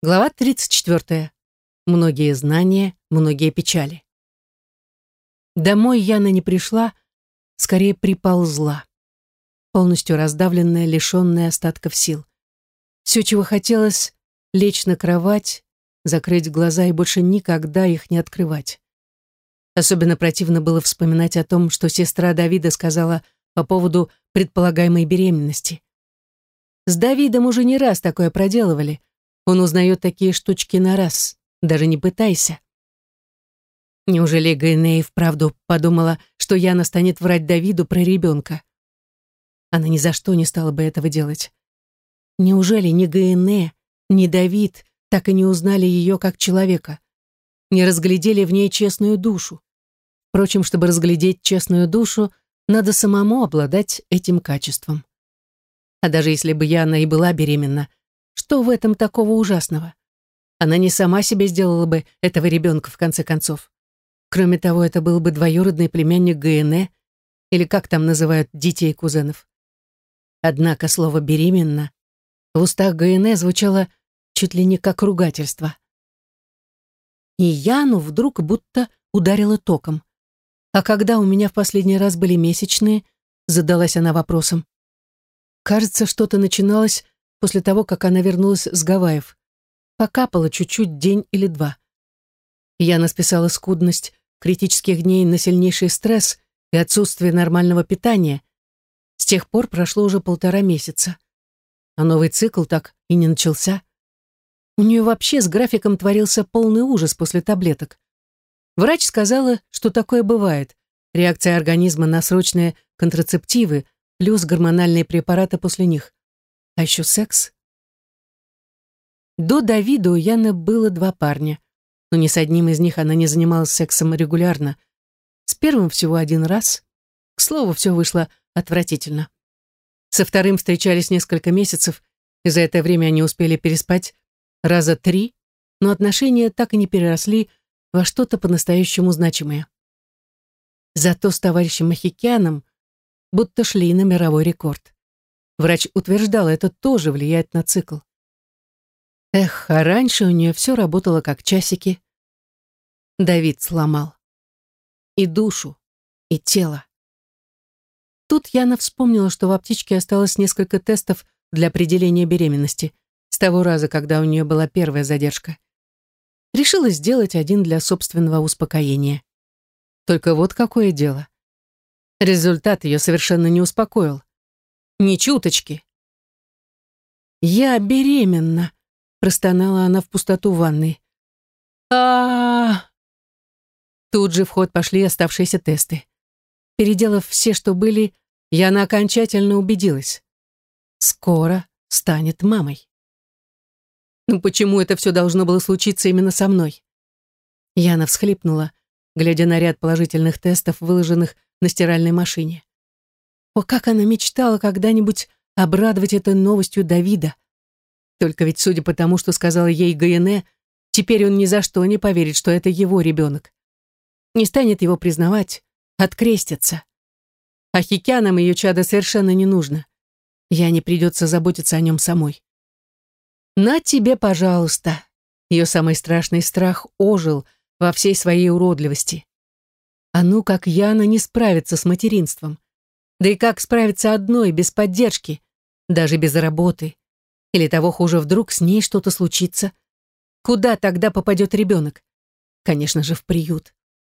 Глава 34. Многие знания, многие печали. Домой Яна не пришла, скорее приползла. Полностью раздавленная, лишенная остатков сил. Все, чего хотелось, лечь на кровать, закрыть глаза и больше никогда их не открывать. Особенно противно было вспоминать о том, что сестра Давида сказала по поводу предполагаемой беременности. С Давидом уже не раз такое проделывали — он узнает такие штучки на раз. Даже не пытайся. Неужели Гайне вправду подумала, что Яна станет врать Давиду про ребенка? Она ни за что не стала бы этого делать. Неужели ни Гайне, ни Давид так и не узнали ее как человека? Не разглядели в ней честную душу? Впрочем, чтобы разглядеть честную душу, надо самому обладать этим качеством. А даже если бы Яна и была беременна, что в этом такого ужасного? Она не сама себе сделала бы этого ребенка, в конце концов. Кроме того, это был бы двоюродный племянник ГНЭ, или как там называют детей кузенов. Однако слово «беременна» в устах ГНЭ звучало чуть ли не как ругательство. И Яну вдруг будто ударило током. «А когда у меня в последний раз были месячные?» задалась она вопросом. Кажется, что-то начиналось после того, как она вернулась с Гавайев. Покапала чуть-чуть день или два. Яна списала скудность критических дней на сильнейший стресс и отсутствие нормального питания. С тех пор прошло уже полтора месяца. А новый цикл так и не начался. У нее вообще с графиком творился полный ужас после таблеток. Врач сказала, что такое бывает. Реакция организма на срочные контрацептивы плюс гормональные препараты после них. А еще секс. До Давида у Яны было два парня, но ни с одним из них она не занималась сексом регулярно. С первым всего один раз. К слову, все вышло отвратительно. Со вторым встречались несколько месяцев, и за это время они успели переспать раза три, но отношения так и не переросли во что-то по-настоящему значимое. Зато с товарищем Махикяном будто шли на мировой рекорд. Врач утверждал, это тоже влияет на цикл. Эх, а раньше у нее все работало как часики. Давид сломал. И душу, и тело. Тут Яна вспомнила, что в аптечке осталось несколько тестов для определения беременности с того раза, когда у нее была первая задержка. Решила сделать один для собственного успокоения. Только вот какое дело. Результат ее совершенно не успокоил. Ни чуточки. «Я беременна», — простонала она в пустоту ванной. а Тут же в ход пошли оставшиеся тесты. Переделав все, что были, Яна окончательно убедилась. Скоро станет мамой. Ну почему это все должно было случиться именно со мной? Яна всхлипнула, глядя на ряд положительных тестов, выложенных на стиральной машине. О, как она мечтала когда-нибудь обрадовать этой новостью Давида. Только ведь, судя по тому, что сказала ей Гаене, теперь он ни за что не поверит, что это его ребенок. Не станет его признавать, открестится. А Хикянам ее чада совершенно не нужно. Я не придется заботиться о нем самой. На тебе, пожалуйста. Ее самый страшный страх ожил во всей своей уродливости. А ну, как Яна не справится с материнством. Да и как справиться одной, без поддержки, даже без работы? Или того хуже, вдруг с ней что-то случится? Куда тогда попадет ребенок? Конечно же, в приют.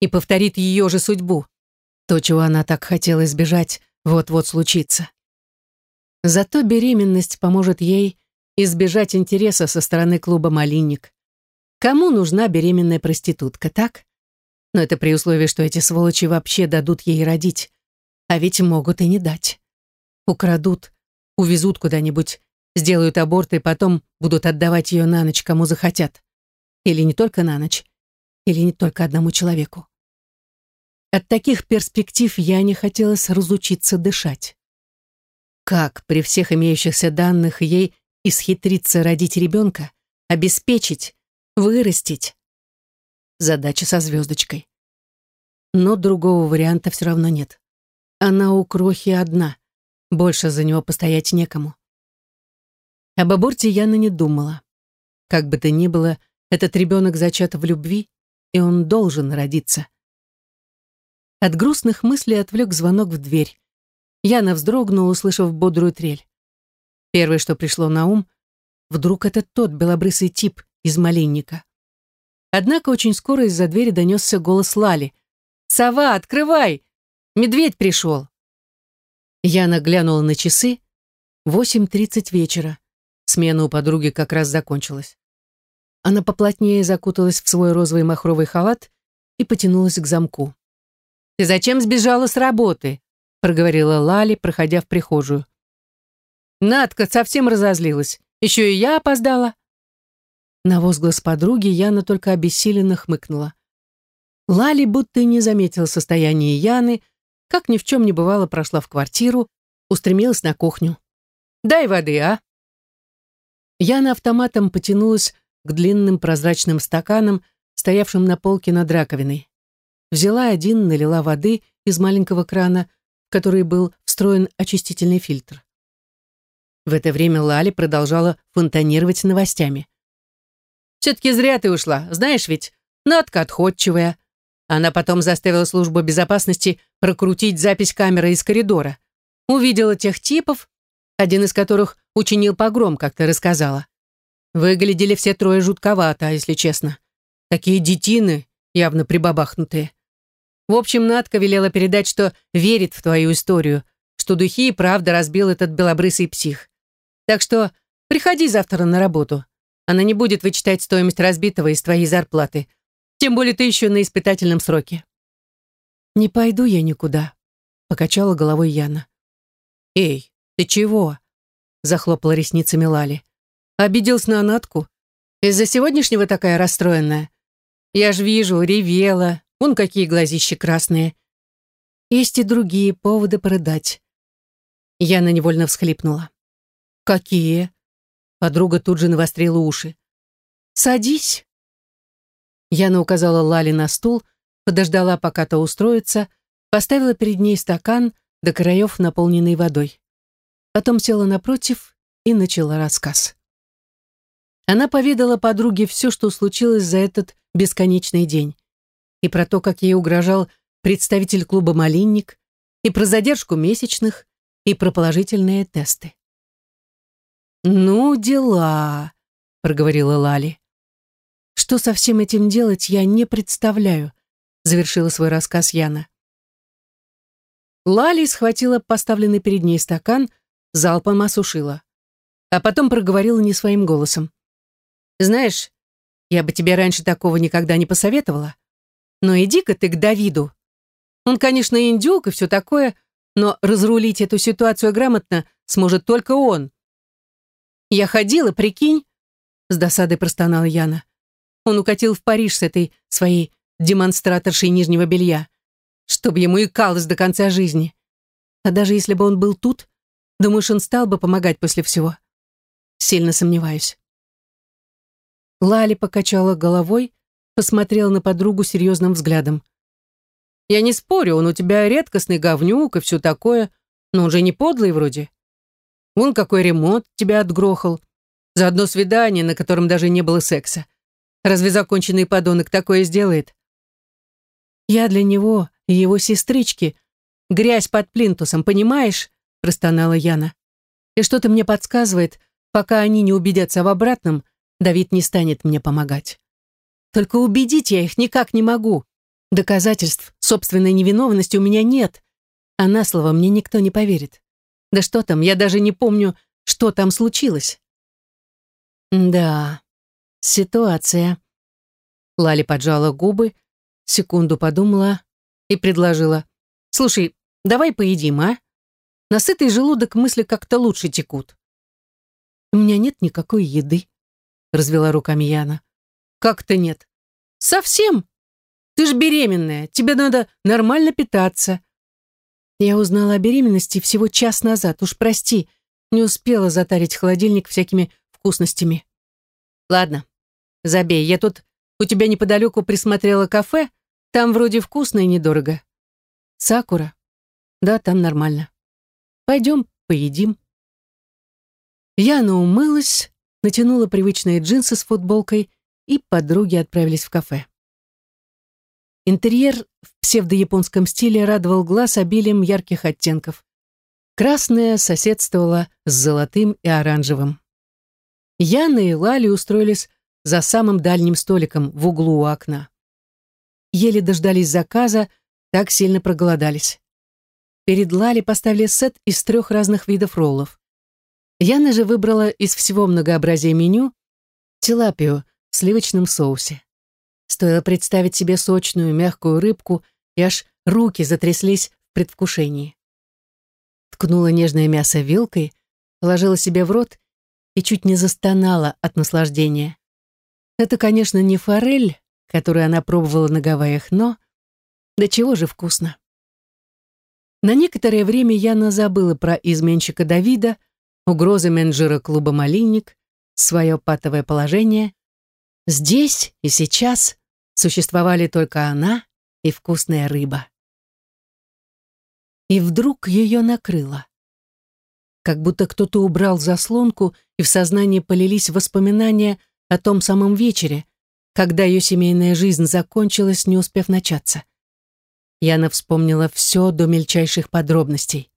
И повторит ее же судьбу. То, чего она так хотела избежать, вот-вот случится. Зато беременность поможет ей избежать интереса со стороны клуба «Малинник». Кому нужна беременная проститутка, так? Но это при условии, что эти сволочи вообще дадут ей родить. А ведь могут и не дать. Украдут, увезут куда-нибудь, сделают аборт и потом будут отдавать ее на ночь кому захотят. Или не только на ночь, или не только одному человеку. От таких перспектив я не хотелось разучиться дышать. Как при всех имеющихся данных ей исхитриться родить ребенка, обеспечить, вырастить? Задача со звездочкой. Но другого варианта все равно нет. Она у крохи одна. Больше за него постоять некому. Об аборте Яна не думала. Как бы то ни было, этот ребенок зачат в любви, и он должен родиться. От грустных мыслей отвлек звонок в дверь. Яна вздрогнула, услышав бодрую трель. Первое, что пришло на ум, вдруг это тот белобрысый тип из малинника. Однако очень скоро из-за двери донесся голос Лали. «Сова, открывай! Медведь пришел!» Яна глянула на часы. Восемь тридцать вечера. Смена у подруги как раз закончилась. Она поплотнее закуталась в свой розовый махровый халат и потянулась к замку. «Ты зачем сбежала с работы?» проговорила Лали, проходя в прихожую. Надка совсем разозлилась. Еще и я опоздала. На возглас подруги Яна только обессиленно хмыкнула. Лали будто не заметила состояние Яны, как ни в чем не бывало, прошла в квартиру, устремилась на кухню. «Дай воды, а!» Яна автоматом потянулась к длинным прозрачным стаканам, стоявшим на полке над раковиной. Взяла один, налила воды из маленького крана, в который был встроен очистительный фильтр. В это время Лали продолжала фонтанировать новостями. «Все-таки зря ты ушла, знаешь ведь, Надка отходчивая. Она потом заставила службу безопасности прокрутить запись камеры из коридора. Увидела тех типов, один из которых учинил погром, как ты рассказала. Выглядели все трое жутковато, если честно. Такие детины, явно прибабахнутые. В общем, Надка велела передать, что верит в твою историю, что духи и правда разбил этот белобрысый псих. Так что приходи завтра на работу. Она не будет вычитать стоимость разбитого из твоей зарплаты. Тем более ты еще на испытательном сроке. «Не пойду я никуда», — покачала головой Яна. «Эй, ты чего?» — захлопала ресницами Лали. Обиделся на Натку? Из-за сегодняшнего такая расстроенная? Я ж вижу, ревела. Вон какие глазищи красные. Есть и другие поводы порыдать. Яна невольно всхлипнула. Какие? Подруга тут же навострила уши. Садись. Яна указала Лали на стул, подождала, пока то устроится, поставила перед ней стакан до краев, наполненный водой. Потом села напротив и начала рассказ. Она поведала подруге все, что случилось за этот бесконечный день. И про то, как ей угрожал представитель клуба «Малинник», и про задержку месячных, и про положительные тесты. «Ну, дела», — проговорила Лали. «Что со всем этим делать, я не представляю», — завершила свой рассказ Яна. Лали схватила поставленный перед ней стакан, залпом осушила. А потом проговорила не своим голосом. Знаешь, я бы тебе раньше такого никогда не посоветовала. Но иди-ка ты к Давиду. Он, конечно, индюк и все такое, но разрулить эту ситуацию грамотно сможет только он. Я ходила, прикинь, с досадой простонала Яна. Он укатил в Париж с этой своей демонстраторшей нижнего белья, чтобы ему икалось до конца жизни. А даже если бы он был тут, думаешь, он стал бы помогать после всего? Сильно сомневаюсь. Лали покачала головой, посмотрела на подругу серьезным взглядом. «Я не спорю, он у тебя редкостный говнюк и все такое, но он же не подлый вроде. Вон какой ремонт тебя отгрохал. За одно свидание, на котором даже не было секса. Разве законченный подонок такое сделает?» «Я для него и его сестрички грязь под плинтусом, понимаешь?» простонала Яна. «И что-то мне подсказывает, пока они не убедятся в обратном, Давид не станет мне помогать. Только убедить я их никак не могу. Доказательств собственной невиновности у меня нет, а на слово мне никто не поверит. Да что там, я даже не помню, что там случилось. Да, ситуация. Лали поджала губы, секунду подумала и предложила. «Слушай, давай поедим, а? На сытый желудок мысли как-то лучше текут». «У меня нет никакой еды», развела руками Яна. Как-то нет. Совсем? Ты ж беременная, тебе надо нормально питаться. Я узнала о беременности всего час назад, уж прости, не успела затарить холодильник всякими вкусностями. Ладно, забей, я тут у тебя неподалеку присмотрела кафе, там вроде вкусно и недорого. Сакура? Да, там нормально. Пойдем, поедим. Яна умылась, натянула привычные джинсы с футболкой, и подруги отправились в кафе. Интерьер в псевдояпонском стиле радовал глаз обилием ярких оттенков. Красное соседствовало с золотым и оранжевым. Яна и Лали устроились за самым дальним столиком в углу у окна. Еле дождались заказа, так сильно проголодались. Перед Лали поставили сет из трех разных видов роллов. Яна же выбрала из всего многообразия меню тилапию в сливочном соусе. Стоило представить себе сочную, мягкую рыбку, и аж руки затряслись в предвкушении. Ткнула нежное мясо вилкой, положила себе в рот и чуть не застонала от наслаждения. Это, конечно, не форель, которую она пробовала на Гавайях, но... Да чего же вкусно. На некоторое время Яна забыла про изменщика Давида, угрозы менеджера клуба «Малинник», свое патовое положение. Здесь и сейчас существовали только она и вкусная рыба. И вдруг ее накрыло. Как будто кто-то убрал заслонку, и в сознании полились воспоминания о том самом вечере, когда ее семейная жизнь закончилась, не успев начаться. Яна вспомнила все до мельчайших подробностей.